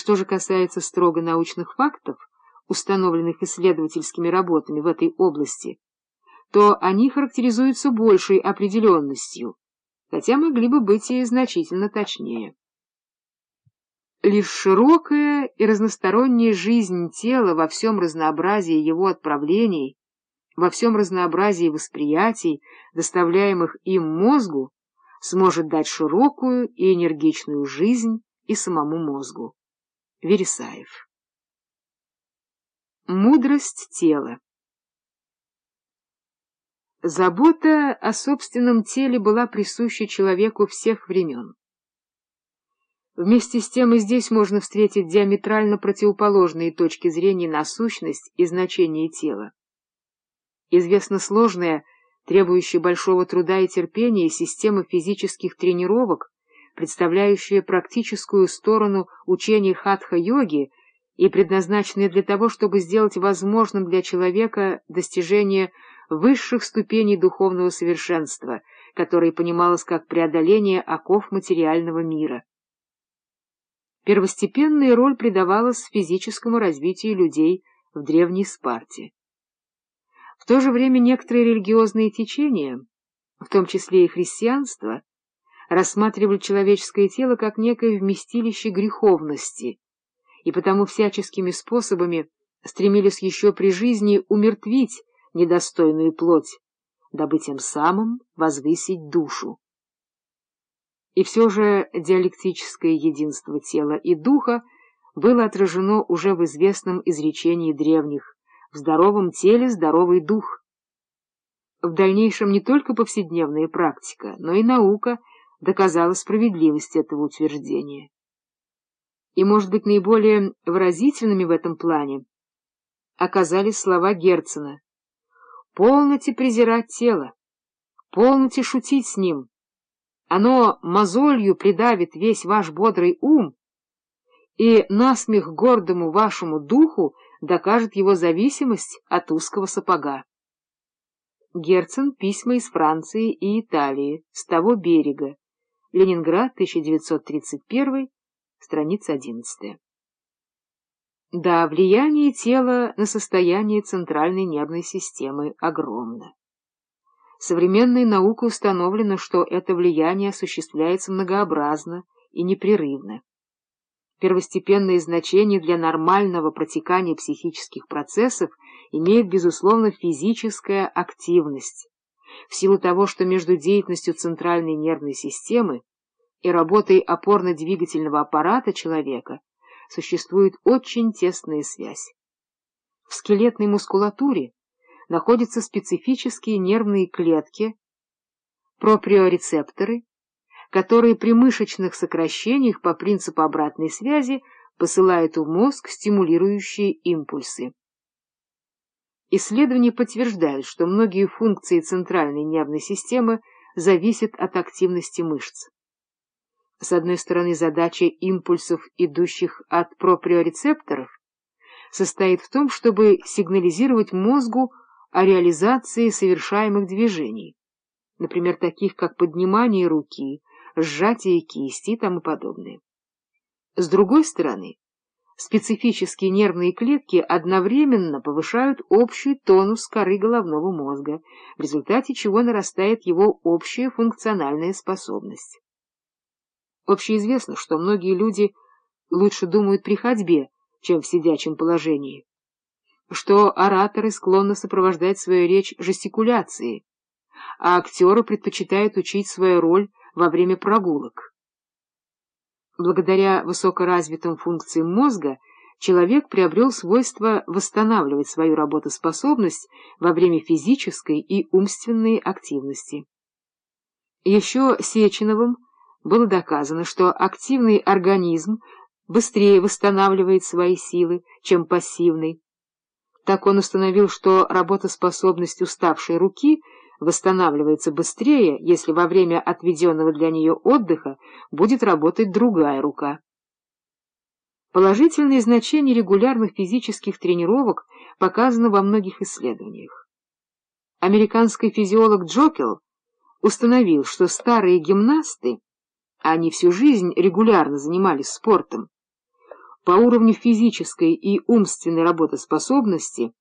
Что же касается строго научных фактов, установленных исследовательскими работами в этой области, то они характеризуются большей определенностью, хотя могли бы быть и значительно точнее. Лишь широкая и разносторонняя жизнь тела во всем разнообразии его отправлений, во всем разнообразии восприятий, доставляемых им мозгу, сможет дать широкую и энергичную жизнь и самому мозгу. Вересаев Мудрость тела Забота о собственном теле была присуща человеку всех времен. Вместе с тем и здесь можно встретить диаметрально противоположные точки зрения на сущность и значение тела. Известно сложная, требующая большого труда и терпения система физических тренировок, представляющая практическую сторону учения хатха-йоги и предназначенная для того, чтобы сделать возможным для человека достижение высших ступеней духовного совершенства, которое понималось как преодоление оков материального мира. Первостепенная роль придавалась физическому развитию людей в древней Спарте. В то же время некоторые религиозные течения, в том числе и христианство, рассматривали человеческое тело как некое вместилище греховности, и потому всяческими способами стремились еще при жизни умертвить недостойную плоть, дабы тем самым возвысить душу. И все же диалектическое единство тела и духа было отражено уже в известном изречении древних «в здоровом теле здоровый дух». В дальнейшем не только повседневная практика, но и наука доказала справедливость этого утверждения. И, может быть, наиболее выразительными в этом плане оказались слова Герцена Полноте презирать тело, полноте шутить с ним. Оно мозолью придавит весь ваш бодрый ум, и насмех гордому вашему духу докажет его зависимость от узкого сапога. Герцен. Письма из Франции и Италии. С того берега. Ленинград, 1931, страница 11. Да, влияние тела на состояние центральной нервной системы огромно. Современной наукой установлено, что это влияние осуществляется многообразно и непрерывно. Первостепенное значение для нормального протекания психических процессов имеет, безусловно, физическая активность, в силу того, что между деятельностью центральной нервной системы и работой опорно-двигательного аппарата человека существует очень тесная связь. В скелетной мускулатуре находятся специфические нервные клетки, проприорецепторы, которые при мышечных сокращениях по принципу обратной связи посылают в мозг стимулирующие импульсы. Исследования подтверждают, что многие функции центральной нервной системы зависят от активности мышц. С одной стороны, задача импульсов, идущих от проприорецепторов, состоит в том, чтобы сигнализировать мозгу о реализации совершаемых движений, например, таких как поднимание руки, сжатие кисти и тому подобное. С другой стороны, специфические нервные клетки одновременно повышают общий тонус коры головного мозга, в результате чего нарастает его общая функциональная способность. Общеизвестно, что многие люди лучше думают при ходьбе, чем в сидячем положении, что ораторы склонны сопровождать свою речь жестикуляцией, а актеры предпочитают учить свою роль во время прогулок. Благодаря высокоразвитым функциям мозга человек приобрел свойство восстанавливать свою работоспособность во время физической и умственной активности. Еще Сеченовым было доказано, что активный организм быстрее восстанавливает свои силы, чем пассивный. Так он установил, что работоспособность уставшей руки восстанавливается быстрее, если во время отведенного для нее отдыха будет работать другая рука. Положительное значение регулярных физических тренировок показано во многих исследованиях. Американский физиолог Джокел установил, что старые гимнасты они всю жизнь регулярно занимались спортом, по уровню физической и умственной работоспособности